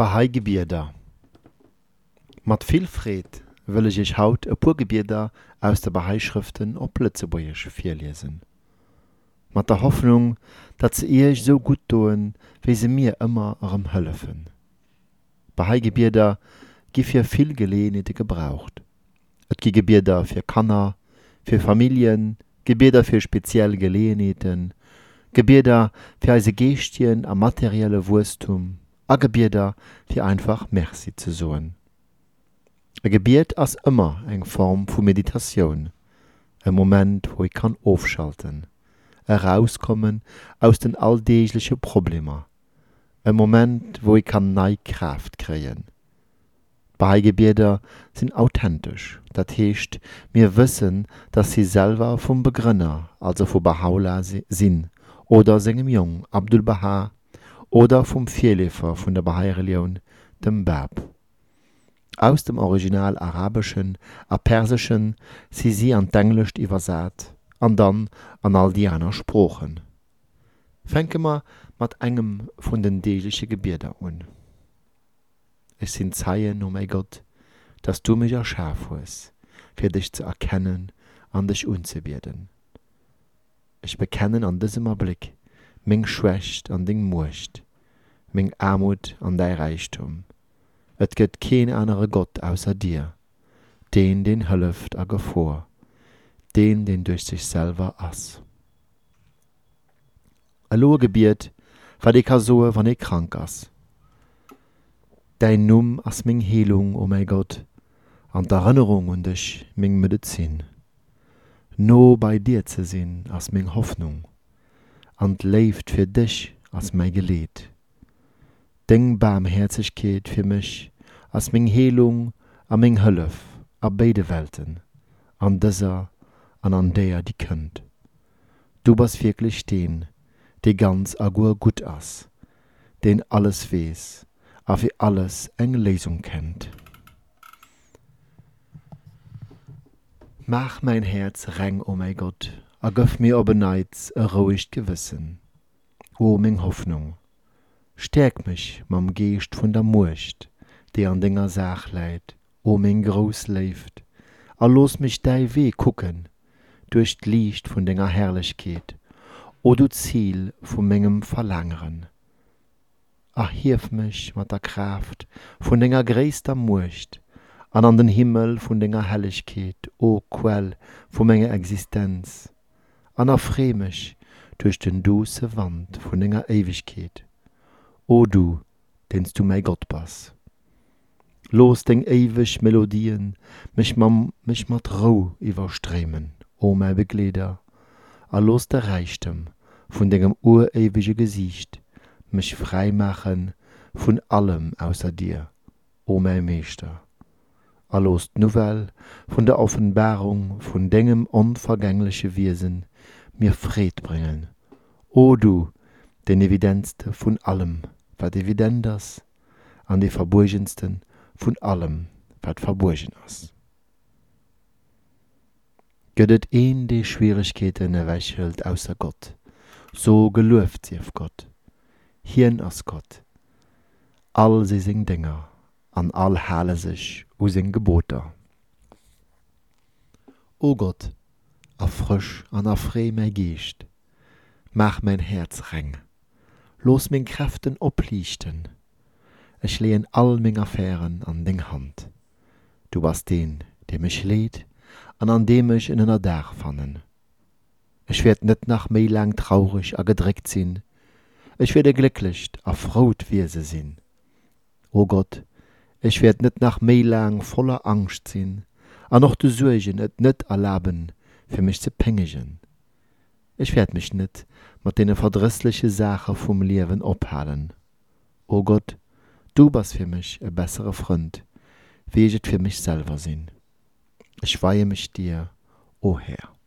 Bahai-Gebierder. Mat Villfred wëlle ich haut e Purgebierder aus der Bahai-Schriften op Plötzebuierch firlesen. mat der Hoffnung, dat ze eich so gut doen, wie se mir ëmmer ëm hëllefen. Bahai-Gebierder gi fir vill Gelehnete gebraucht. Et gi Gebierder fir Kanner, fir Familien, Gebierder fir speziell Gelehneten, Gebierder fir eise Gestien a materielle Wurstum, a Gebirder für einfach Merci zu soen. E Gebet ass immer eng Form vu Meditation, ein Moment, wo ich kann aufschalten, herauskommen aus den alltäglichen Problemen, ein Moment, wo ich kann nei Kraft kreieren. Beigebirder sind authentisch, dat heescht, mir wissen, dass sie selber vom Begrünner, also vom Bahá'u'lláh sind, oder seinem Jung Abdul Baha oder vom Vierlefer von der Bahai-Religion, dem Bab. Aus dem Original Arabischen a Persischen sie sie an Englisch übersät, an dann an all die anderen Sprachen. Fenke ma mat engem von den dälichen Gebirder an. Es sind Zeichen, oh mein Gott, dass du mich erschaffen hast, für dich zu erkennen und dich unzubieten. Ich bekenne an diesem Blick Mg schwächcht an Ding mucht, Mg Armut an dei Reichtum. Et gëtt keen anere Gott ausser dir, den den hëlleft a gefo, den den durch sichsel ass. Allo gebiert, war de Kasoe wann e krank ass. Dein Numm ass még Helung o oh méi Gott, an der Erinnerung und dech még Medizin. No bei dir ze sinn ass még Hoffnung. An leeft für dich ass mein Geleit. Deng Barmherzigkeit für mich ass min Heilung a min Hëllef a beide Welten, an dieser an an der die könnt. Du bist wirklich den, der ganz agur gut ass, den alles weiß, a für alles eng Lesung kennt. Mach mein Herz reng, o oh mein Gott, a göff mir obeneids a ruhig Gewissen. O min Hoffnung, stärk mich mam Geest von der Murcht, die an dinger Sach leid, o min Groß leeft, a los mich dei weh gucken, durch Licht von dinger Herrlichkeit, o du Ziel von mengem Verlangeren. Hilf mich mit der Kraft von deiner gräster Murcht, an an den Himmel von deiner Helligkeit, o Quell von meiner Existenz. anerrémech durch den dose Wand vun enger Ewigkeit. O du, denst du méi Gott pass. Los deng ewech Melodien, mech mam mech mat Rou iwwerstremen, o mei Begleder, a los der Reichtem, vun degem urewege Gesicht, mech freimachen vun allem außer dir, o mei Meester. Allost Novel vun der Offenbarung vun degem onvergängliche Wesen, mir Fried bringen. O du, den evidentste von allem, wat evident ist, an die verborgensten von allem, wat verborgen ist. Göttet een die Schwierigkeiten erwächelt außer Gott, so geluft sie auf Gott hien ass Gott. All se sing Dinger, an all hale sich u sing Geboter. O Gott, erfrisch an erré mei geicht mach mein herz reng. Los min kräften oplichten ich lehen all min affären an den hand. Du warst den dem ich lädt an an dem ich in einer dach fannen. Ich werd net nach mei lang traurig a gedreckt sinn. Ich werde glücklich, erfrot wie se sinn. O gott ich werd net nach mei lang voller angst sinn. An noch de suerchen et net erlaben, für mich zu pengigen. Ich werd mich net mit den verdrissliche Sache vom Leben ophalen. O Gott, du bist für mich Freund, wie ich es für mich selber sinn. Ich weihe mich dir, o Herr.